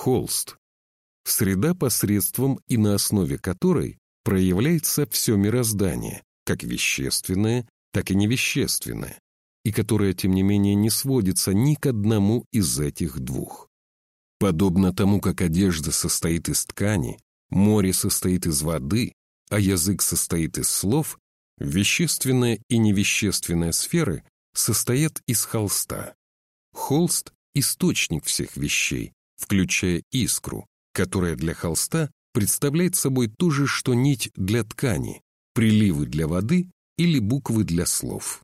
холст. Среда, посредством и на основе которой проявляется все мироздание, как вещественное, так и невещественное, и которая, тем не менее, не сводится ни к одному из этих двух. Подобно тому, как одежда состоит из ткани, море состоит из воды, а язык состоит из слов, вещественная и невещественная сферы состоят из холста. Холст – источник всех вещей, включая искру, которая для холста представляет собой то же, что нить для ткани, приливы для воды или буквы для слов.